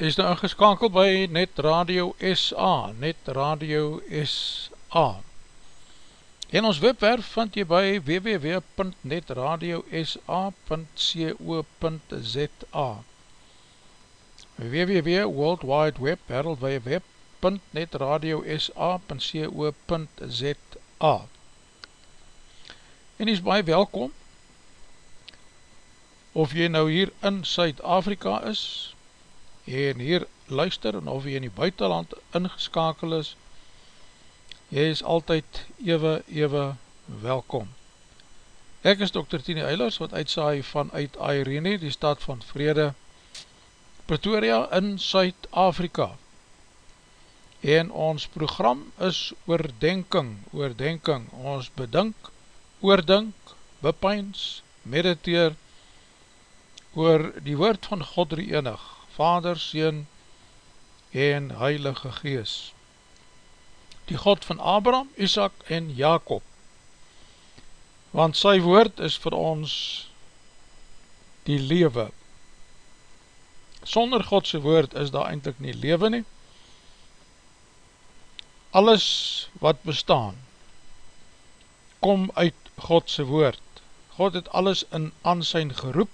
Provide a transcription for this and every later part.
Jy is nou ingeskakeld by Net Radio SA, Net Radio SA. En ons webwerf vind jy by www.netradiosa.co.za www.worldwideweb, wereldwideweb.netradiosa.co.za En jy is baie welkom, of jy nou hier in Suid-Afrika is, en hier luister, en of jy in die buitenland ingeskakel is, jy is altyd ewe, ewe welkom. Ek is Dr. Tini Eilers, wat uitsaai vanuit Airene, die stad van Vrede, Pretoria in Suid-Afrika. En ons program is oordenking, oordenking, ons bedink, oordink, bepyns, mediteer, oor die woord van God die enig, Vader, Seen en Heilige Gees. Die God van Abraham, Isaac en Jacob. Want sy woord is vir ons die lewe. Sonder Godse woord is daar eindelijk nie lewe nie. Alles wat bestaan, kom uit Godse woord. God het alles in ansijn geroep,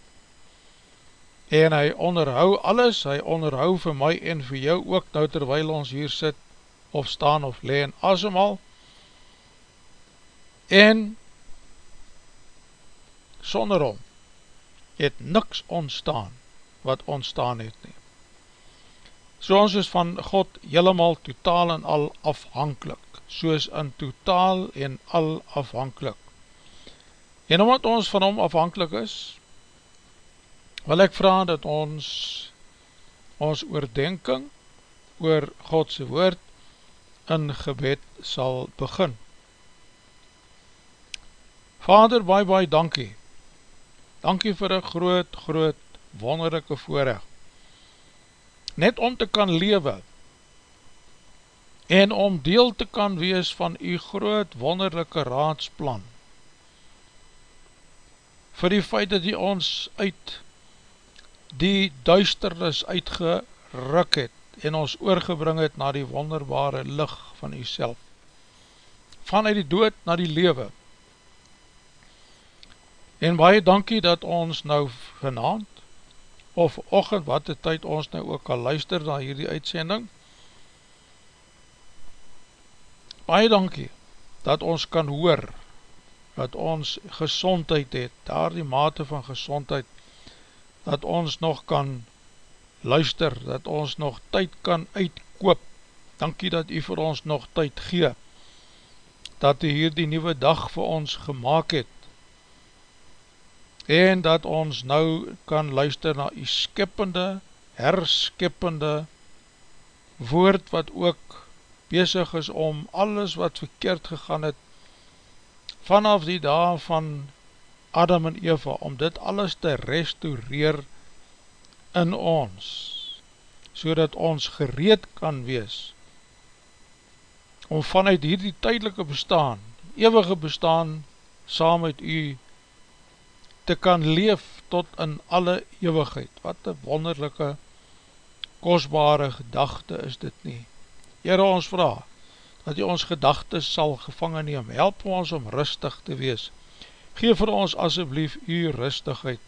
en hy onderhou alles, hy onderhou vir my en vir jou ook nou terwijl ons hier sit, of staan of leen asemal, en sonder hom het niks ontstaan wat ontstaan het nie. So ons is van God helemaal totaal en al afhankelijk, soos in totaal en al afhankelijk. En omdat ons van hom afhankelijk is, wil ek vraag dat ons ons oordenking oor Godse woord in gebed sal begin. Vader, baie baie dankie. Dankie vir een groot, groot, wonderlijke voorrecht. Net om te kan lewe en om deel te kan wees van u groot, wonderlijke raadsplan. Vir die feit dat u ons uit die duisternis uitgeruk het en ons oorgebring het na die wonderbare licht van u self. Vanuit die dood na die lewe. En baie dankie dat ons nou vanavond, of ochend wat die tyd ons nou ook al luister na hierdie uitsending, baie dankie dat ons kan hoor, dat ons gezondheid het, daar die mate van gezondheid dat ons nog kan luister, dat ons nog tyd kan uitkoop, dankie dat u vir ons nog tyd gee, dat u hier die nieuwe dag vir ons gemaakt het, en dat ons nou kan luister na u skippende, herskippende woord wat ook bezig is om alles wat verkeerd gegaan het, vanaf die dag van Adam en Eva, om dit alles te restaureer in ons, so dat ons gereed kan wees, om vanuit hierdie tydelike bestaan, eeuwige bestaan, saam met u, te kan leef tot in alle eeuwigheid. Wat een wonderlijke, kostbare gedachte is dit nie. Heere ons vraag, dat u ons gedachte sal gevangen neem, help ons om rustig te wees, geef vir ons asjeblief u rustigheid,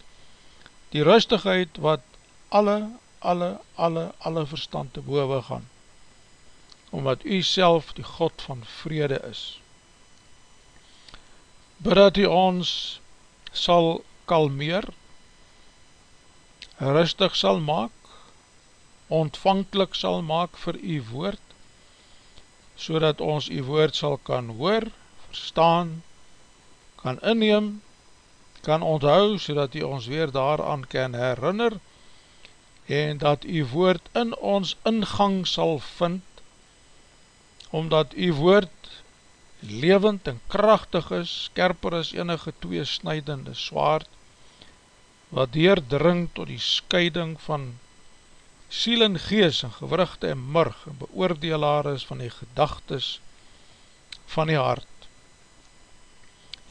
die rustigheid wat alle, alle, alle, alle verstand te boven gaan, omdat u self die God van vrede is. Biddat u ons sal kalmeer, rustig sal maak, ontvankelijk sal maak vir u woord, so dat ons u woord sal kan hoor, verstaan, kan inneem, kan onthou, so dat u ons weer daaraan kan herinner, en dat u woord in ons ingang sal vind, omdat u woord levend en krachtig is, skerper is enige twee snijdende swaard, wat deerdring tot die scheiding van siel en gees en gewrugte en murg en beoordelaar is van die gedagtes van die hart.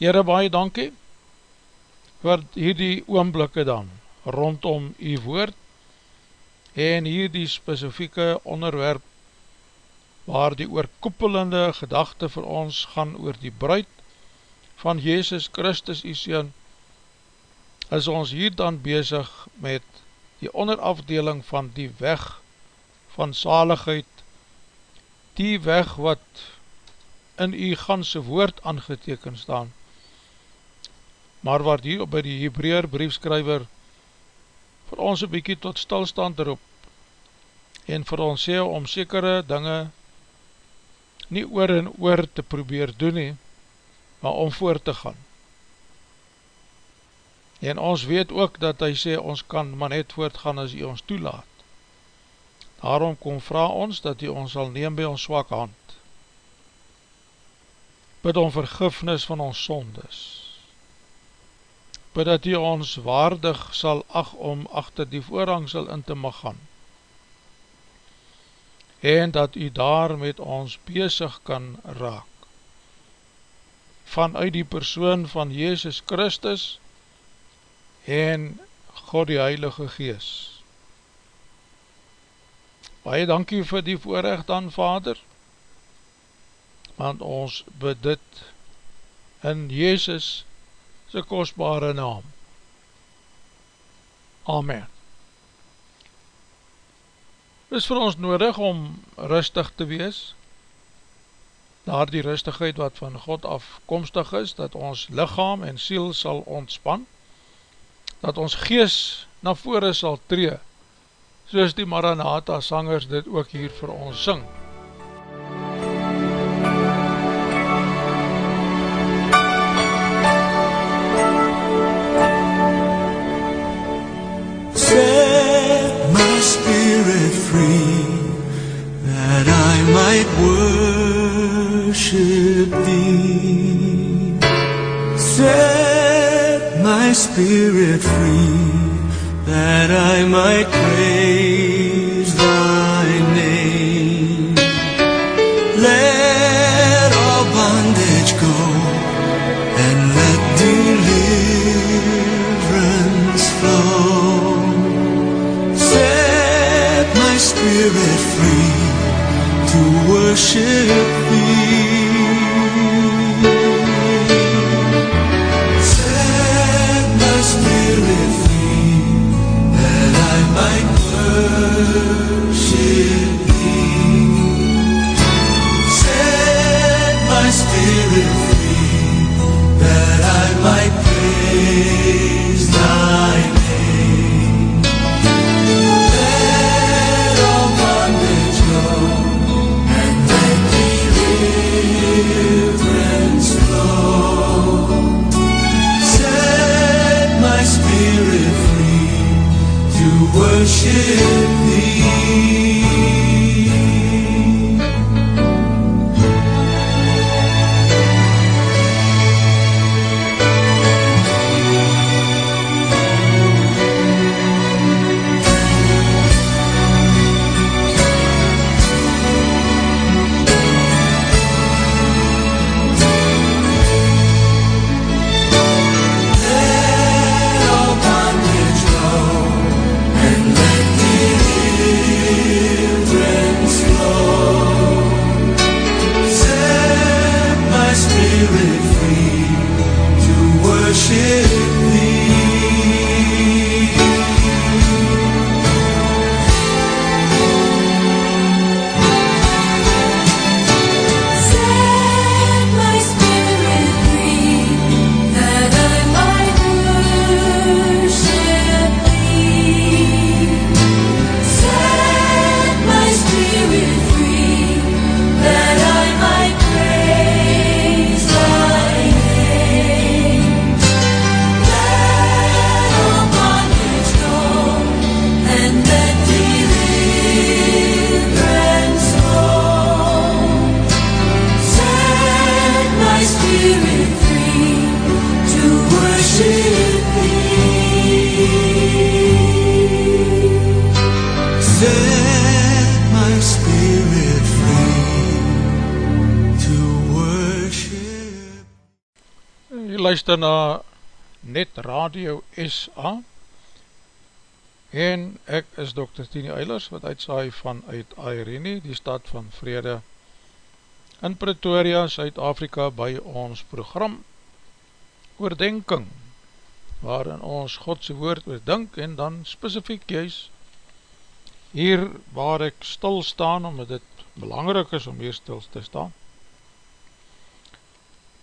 Heere, baie dankie vir hierdie oomblikke dan, rondom u woord, en hier die specifieke onderwerp waar die oorkoepelende gedachte vir ons gaan oor die bruid van Jezus Christus die Seen, is ons hier dan bezig met die onderafdeling van die weg van zaligheid, die weg wat in die ganse woord aangeteken staan, maar wat hier by die Hebreer briefskryver vir ons een bykie tot stilstand erop en vir ons sê om sekere dinge nie oor en oor te probeer doen nie, maar om voor te gaan. En ons weet ook dat hy sê ons kan maar net voortgaan as hy ons toelaat. Daarom kom vraag ons dat hy ons sal neem by ons swak hand. Bid om vergifnis van ons sondes. Bid dat hy ons waardig sal ag om achter die voorhangsel in te mag gaan en dat u daar met ons bezig kan raak. Vanuit die persoon van Jezus Christus en God die Heilige Gees. Baie dankie vir die voorrecht dan, Vader, want ons bid dit in Jezus sy kostbare naam. Amen is vir ons nodig om rustig te wees, daar die rustigheid wat van God afkomstig is, dat ons lichaam en siel sal ontspan, dat ons gees na vore sal tree, soos die Maranatha sangers dit ook hier vir ons syng. Spirit free, that I might worship thee. Set my spirit free, that I might praise luister na Net Radio SA en ek is Dr. Tini Eilers wat uitsaai van uit Airene, die stad van Vrede in Pretoria, Suid-Afrika by ons program Oordenking waarin ons Godse woord oordink en dan specifiek juist hier waar ek stil staan omdat dit belangrijk is om hier stil te staan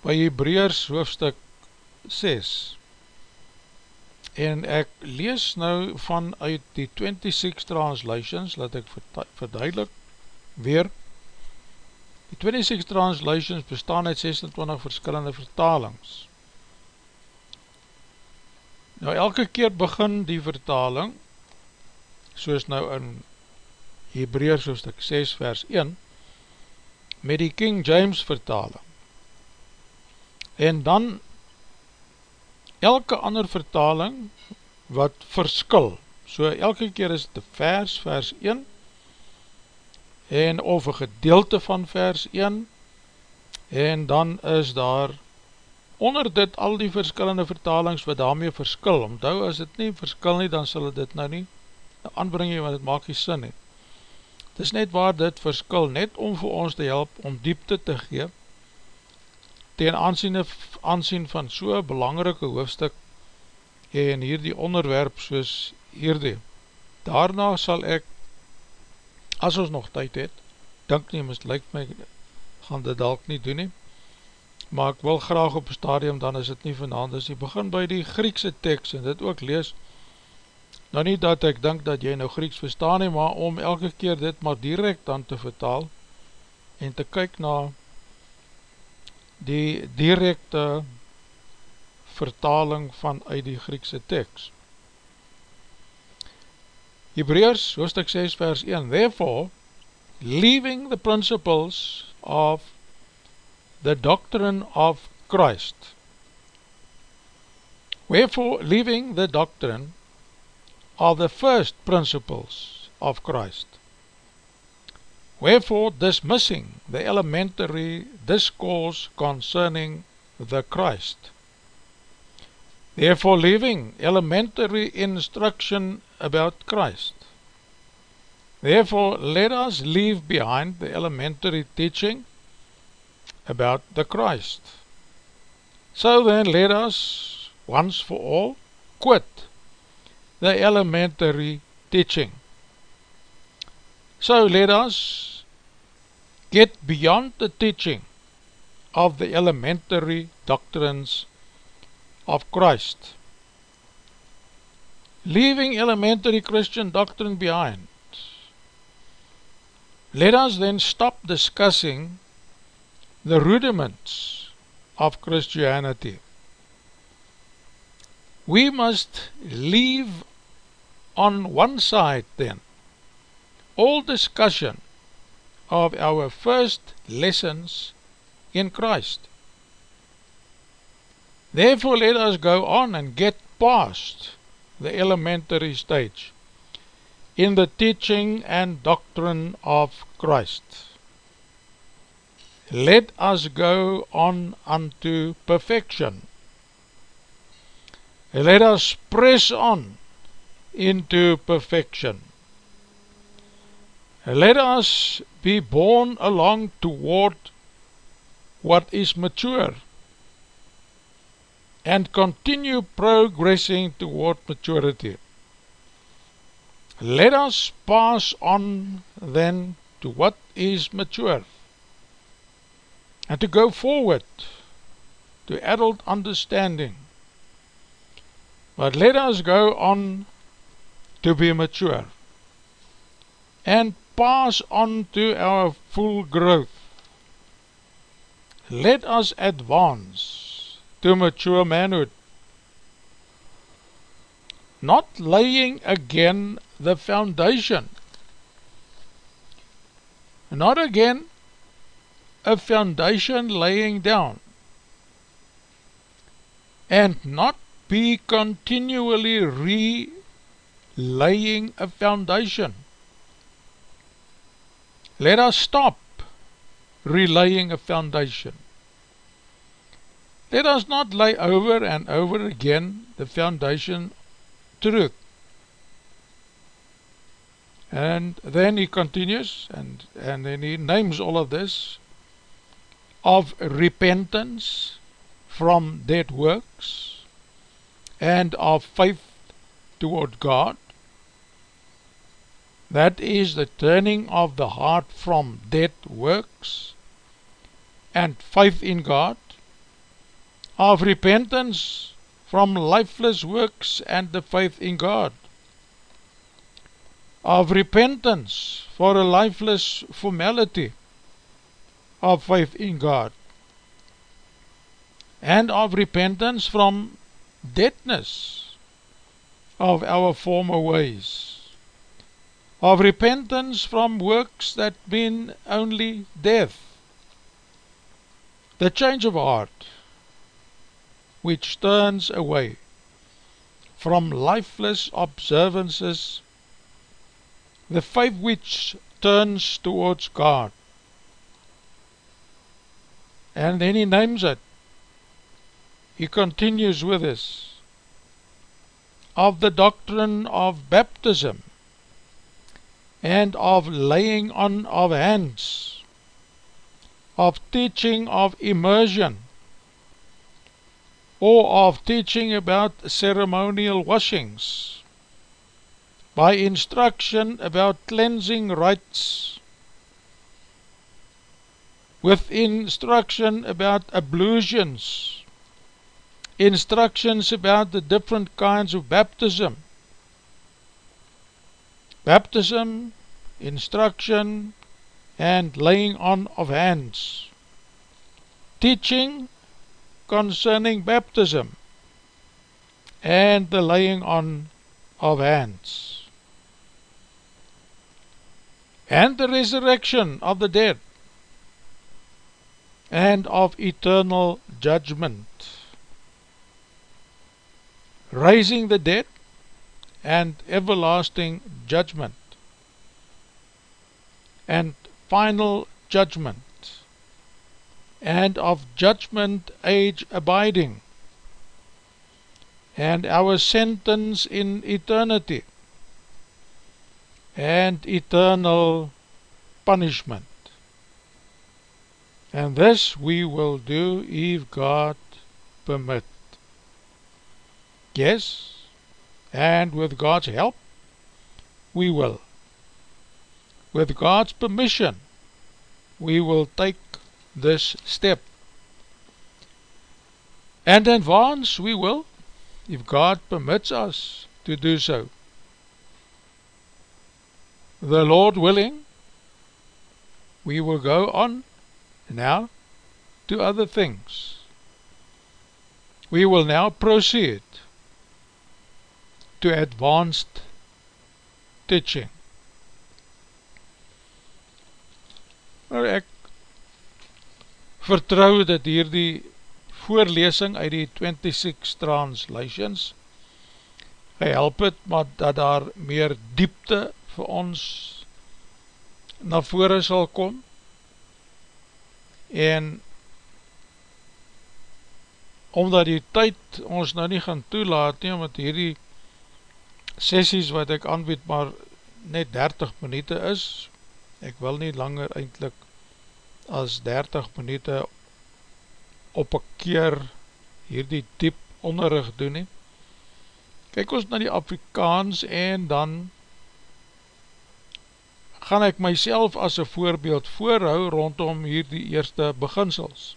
by Hebreërs hoofstuk 6 en ek lees nou vanuit die 26 translations, laat ek verduidelik weer, die 26 translations bestaan uit 26 verskillende vertalings. Nou elke keer begin die vertaling, soos nou in Hebreërs hoofstuk 6 vers 1, met die King James vertaling. En dan elke ander vertaling wat verskil, so elke keer is het vers, vers 1, en of een gedeelte van vers 1, en dan is daar onder dit al die verskillende vertalings wat daarmee verskil, omdou as het nie verskil nie, dan sal dit nou nie aanbring jy, want het maak nie sin nie. Het is net waar dit verskil, net om vir ons te help, om diepte te gee, ten aansien, aansien van so'n belangrike hoofstuk en hier die onderwerp soos hierdie. Daarna sal ek, as ons nog tyd het, dink nie, mis lyk my, gaan dit dalk nie doen nie, maar ek wil graag op stadium, dan is het nie vanavond, dus ek begin by die Griekse tekst en dit ook lees, nou nie dat ek dink dat jy nou Grieks verstaan nie, maar om elke keer dit maar direct dan te vertaal en te kyk na die directe vertaling van uit die Griekse tekst. Hebreërs, hoofdstuk 6 vers 1 Therefore, leaving the principles of the doctrine of Christ. Wherefore, leaving the doctrine of the first principles of Christ Wherefore, dismissing the elementary discourse concerning the Christ. Therefore, leaving elementary instruction about Christ. Therefore, let us leave behind the elementary teaching about the Christ. So then, let us, once for all, quit the elementary teaching So let us get beyond the teaching of the elementary doctrines of Christ. Leaving elementary Christian doctrine behind, let us then stop discussing the rudiments of Christianity. We must leave on one side then all discussion of our first lessons in Christ. Therefore let us go on and get past the elementary stage in the teaching and doctrine of Christ. Let us go on unto perfection. Let us press on into perfection. Let us be born along toward what is mature and continue progressing toward maturity. Let us pass on then to what is mature and to go forward to adult understanding. But let us go on to be mature and pass on to our full growth. Let us advance to mature manhood, not laying again the foundation, not again a foundation laying down, and not be continually re-laying a foundation, Let us stop relaying a foundation. Let us not lay over and over again the foundation truth. And then he continues, and, and then he names all of this, of repentance from dead works, and of faith toward God. That is the turning of the heart from dead works and faith in God, of repentance from lifeless works and the faith in God, of repentance for a lifeless formality of faith in God, and of repentance from deadness of our former ways, of repentance from works that mean only death, the change of heart, which turns away from lifeless observances the faith which turns towards God. And then he names it. He continues with this. Of the doctrine of baptism and of laying on of hands, of teaching of immersion, or of teaching about ceremonial washings, by instruction about cleansing rites, with instruction about ablutions, instructions about the different kinds of baptism, baptism, instruction, and laying on of hands, teaching concerning baptism, and the laying on of hands. And the resurrection of the dead, and of eternal judgment, raising the dead, and everlasting judgment, and final judgment, and of judgment age abiding, and our sentence in eternity, and eternal punishment. And this we will do if God permit. Yes, and with God's help, we will. With God's permission, we will take this step. And advance we will, if God permits us to do so the Lord willing, we will go on now to other things. We will now proceed to advanced teaching. Maar ek vertrouw dat hier die voorlesing uit die 26 translations gehelp het, maar dat daar meer diepte vir ons na vore sal kom en omdat die tyd ons nou nie gaan toelaat nie, omdat hierdie sessies wat ek aanbied maar net 30 minuut is, ek wil nie langer eindelijk as 30 minuut op een keer hierdie diep onderrug doen nie. Kijk ons na die Afrikaans en dan gaan ek myself as een voorbeeld voorhou rondom hier die eerste beginsels.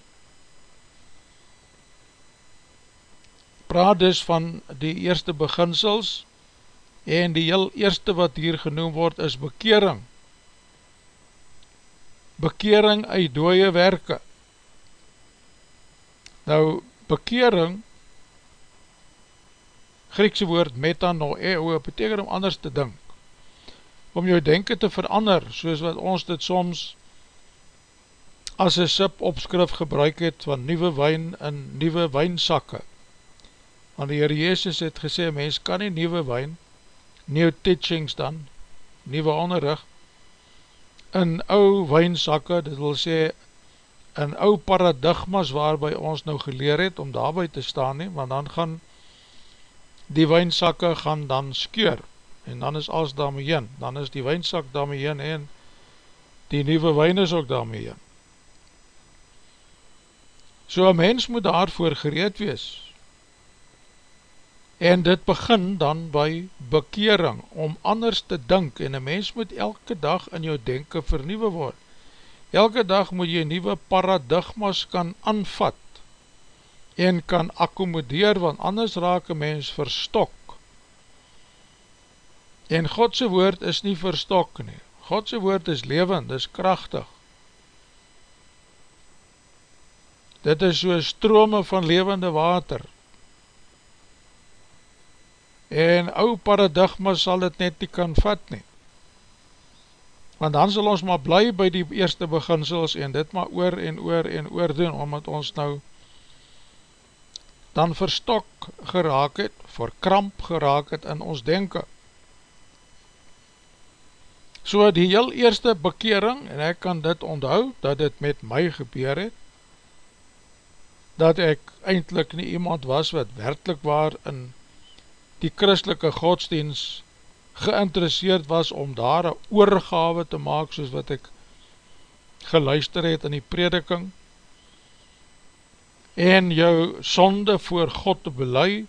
Praat dus van die eerste beginsels en die heel eerste wat hier genoem word is bekering. Bekering uit dooie werke. Nou, bekering, Griekse woord metanoeo, beteken om anders te dink om jou denken te verander, soos wat ons dit soms as een sip opskrif gebruik het van nieuwe wijn in nieuwe wijnsakke. Want die Heer Jezus het gesê, mens kan nie nieuwe wijn, nieuwe teachings dan, nieuwe onderrug, in ou wijnsakke, dit wil sê, in ou paradigmas waarby ons nou geleer het, om daarby te staan nie, want dan gaan die wijnsakke gaan dan skeur, en dan is alles daarmee heen, dan is die wijnsak daarmee heen en die nieuwe wijn is ook daarmee heen. So een mens moet daarvoor gereed wees. En dit begin dan by bekering, om anders te dink, en een mens moet elke dag in jou denken vernieuwe word. Elke dag moet jy nieuwe paradigmas kan aanvat, en kan akkomodeer, want anders raak een mens verstok. En Godse woord is nie verstok nie. Godse woord is levend, is krachtig. Dit is so strome van levende water. En ou paradigma sal dit net nie kan vat nie. Want dan sal ons maar bly by die eerste beginsels en dit maar oor en oor en oor doen, omdat ons nou dan verstok geraak het, verkramp geraak het in ons denken. So die heel eerste bekering, en ek kan dit onthou, dat dit met my gebeur het, dat ek eindelijk nie iemand was wat werkelijk waar in die christelike godsdienst geïnteresseerd was om daar een oorgave te maak soos wat ek geluister het in die prediking, en jou sonde voor God te belei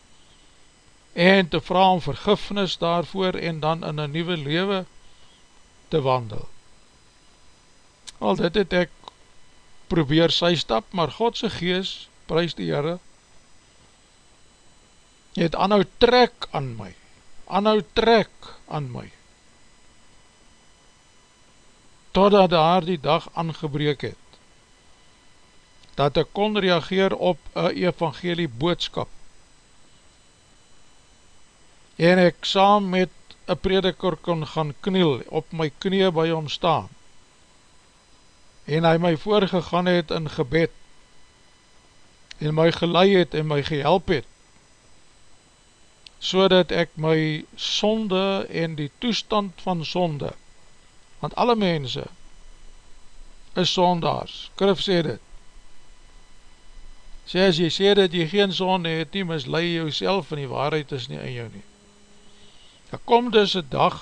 en te vraag om vergifnis daarvoor en dan in een nieuwe lewe te wandel. Al dit het ek probeer sy stap, maar Godse gees, prijs die Heere, het anhou trek aan my, anhou trek aan my, totdat daar die dag aangebreek het, dat ek kon reageer op een evangelie boodskap. En ek saam met een prediker kon gaan kniel, op my knie by hom staan. En hy my voorgegaan het in gebed, en my gelei het en my gehelp het, so dat ek my sonde en die toestand van sonde, want alle mense is sondaars, skrif sê dit, sê as jy sê dat jy geen sonde het nie, mislei jy jouself en die waarheid is nie in jou nie. Daar kom dus een dag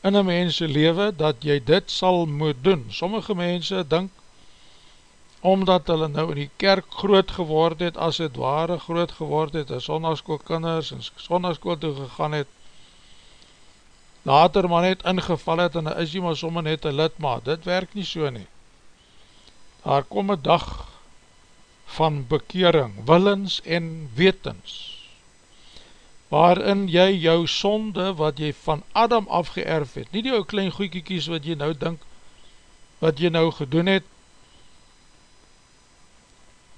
in een mense leven dat jy dit sal moet doen. Sommige mense dink, omdat hulle nou in die kerk groot geword het, as het ware groot geword het, en sondagskool kinders en sondagskool toe gegaan het, later maar net ingeval het, en is jy maar sommer net een lidmaat, dit werk nie so nie. Daar kom een dag, van bekering, willens en wetens, waarin jy jou sonde wat jy van Adam afgeërf het, nie die ou klein goeiekies wat jy nou dink, wat jy nou gedoen het,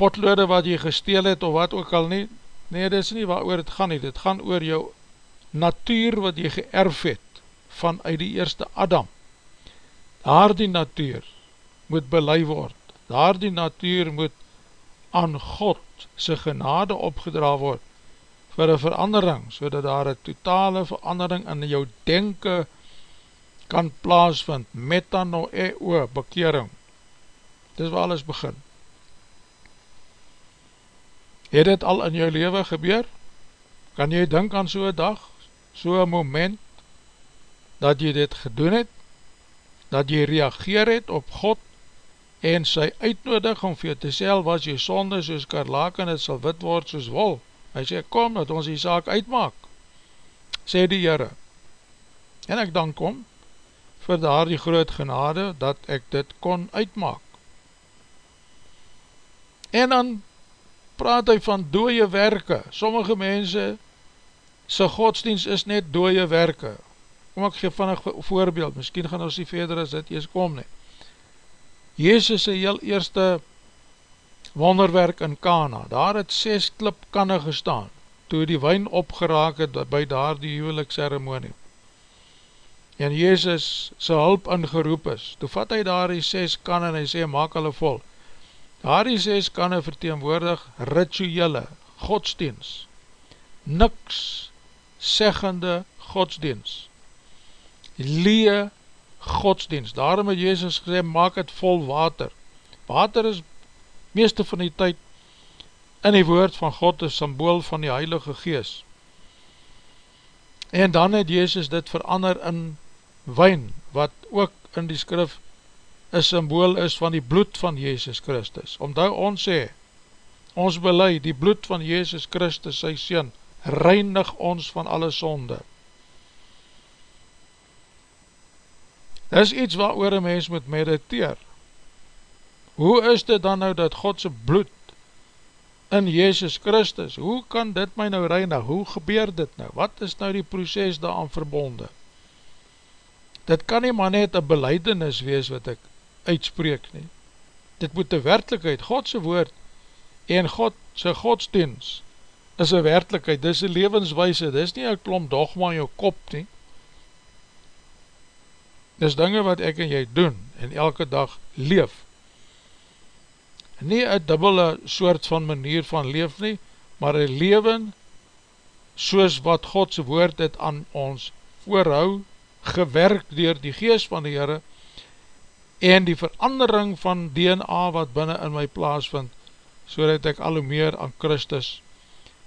potlode wat jy gesteel het, of wat ook al nie, nee, dit is nie waar oor het gaan nie, dit gaan oor jou natuur wat jy geërf het, vanuit die eerste Adam, daar die natuur moet belei word, daar die natuur moet aan God sy genade opgedra word vir een verandering, so dat daar een totale verandering in jou denken kan plaasvind, metano eo, bekering. Dis waar alles begin. Het dit al in jou leven gebeur? Kan jy denk aan so'n dag, so'n moment, dat jy dit gedoen het, dat jy reageer het op God, en sy uitnodig om vir jou te sel, was jy sonde soos karlak en het sal wit word soos wol. Hy sê, kom, dat ons die saak uitmaak, sê die Heere. En ek dan kom, vir daar die groot genade, dat ek dit kon uitmaak. En dan praat hy van dooie werke. Sommige mense, sy godsdienst is net dooie werke. Kom ek geef van een voorbeeld, miskien gaan ons nie verder as dit eers kom nie. Jezus sy heel eerste wonderwerk in Kana, daar het ses klipkanne gestaan, toe die wijn opgeraak het by daar die huwelik ceremonie. En Jezus sy hulp ingeroep is, toe vat hy daar die ses kanne en hy sê, maak hulle vol. Daar die ses kanne verteenwoordig rituele godsdienst, niks seggende godsdienst, lee godsdienst. Daarom het Jezus gesê, maak het vol water. Water is meeste van die tyd in die woord van God een symbool van die Heilige Gees. En dan het Jezus dit verander in wijn, wat ook in die skrif een symbool is van die bloed van Jezus Christus. Omdat ons sê, ons beleid die bloed van Jezus Christus, sy Seen, reinig ons van alle sonde. Dit is iets wat oor een mens moet mediteer. Hoe is dit dan nou dat Godse bloed in Jezus Christus, hoe kan dit my nou reinig, hoe gebeur dit nou, wat is nou die proces daaraan verbonden? Dit kan nie maar net een beleidenis wees wat ek uitspreek nie. Dit moet een werkelijkheid, Godse woord en Godse godsdienst is een werkelijkheid, dit is een levenswijse, dit is nie een klomp dogma in jou kop nie. Dit is dinge wat ek en jy doen en elke dag leef nie een dubbele soort van manier van leef nie, maar een leven soos wat Godse woord het aan ons voorhou, gewerk dier die geest van die Heere, en die verandering van DNA wat binnen in my plaas vind, so dat ek al hoe meer aan Christus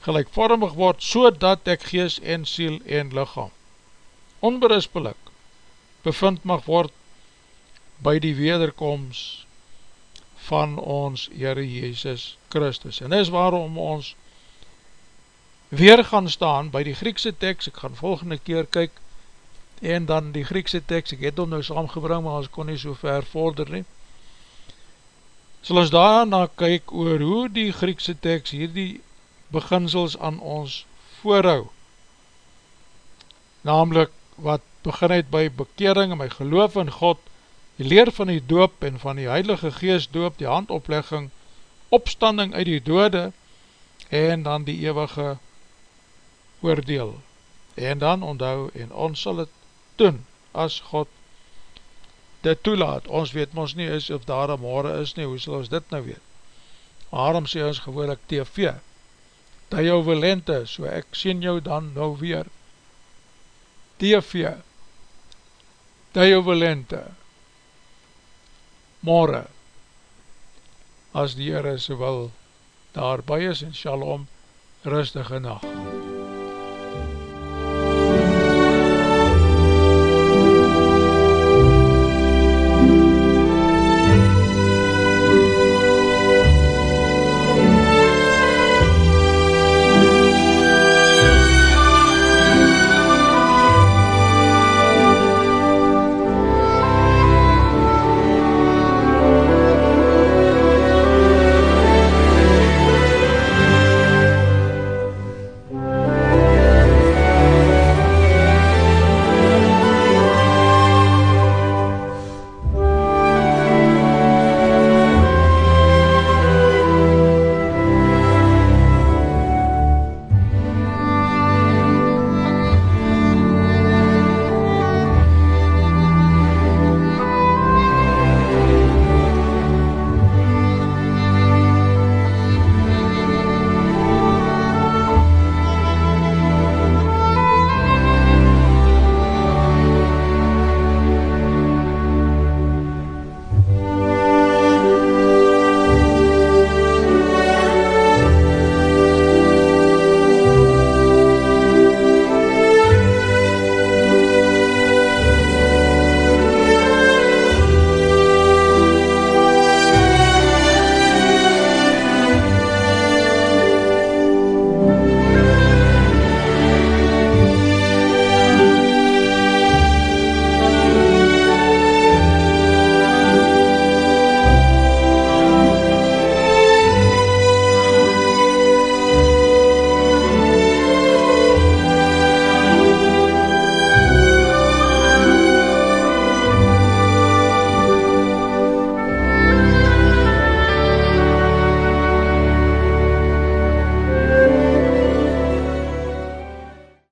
gelijkvormig word, so dat ek geest en siel en lichaam onberispelik bevind mag word by die wederkomst van ons Heere Jezus Christus. En is waarom ons weer gaan staan by die Griekse tekst, ek gaan volgende keer kyk, en dan die Griekse tekst, ek het hom nou saamgebring, maar ons kon nie so ver vorder nie, sal ons daarna kyk oor hoe die Griekse tekst hierdie beginsels aan ons voorhou, namelijk wat begin het by bekering en my geloof in God, die leer van die doop en van die heilige geest doop, die handoplegging, opstanding uit die dode, en dan die eeuwige oordeel. En dan onthou, en ons sal het doen, as God dit toelaat. Ons weet ons nie is of daar een morgen is nie, hoe sal ons dit nou weet? Waarom sê ons gewoonlik TV? Dat jou wilente, so ek sien jou dan nou weer. TV. Dat jou wilente morgen, as die Heere so wil daarby is, en shalom, rustige nacht.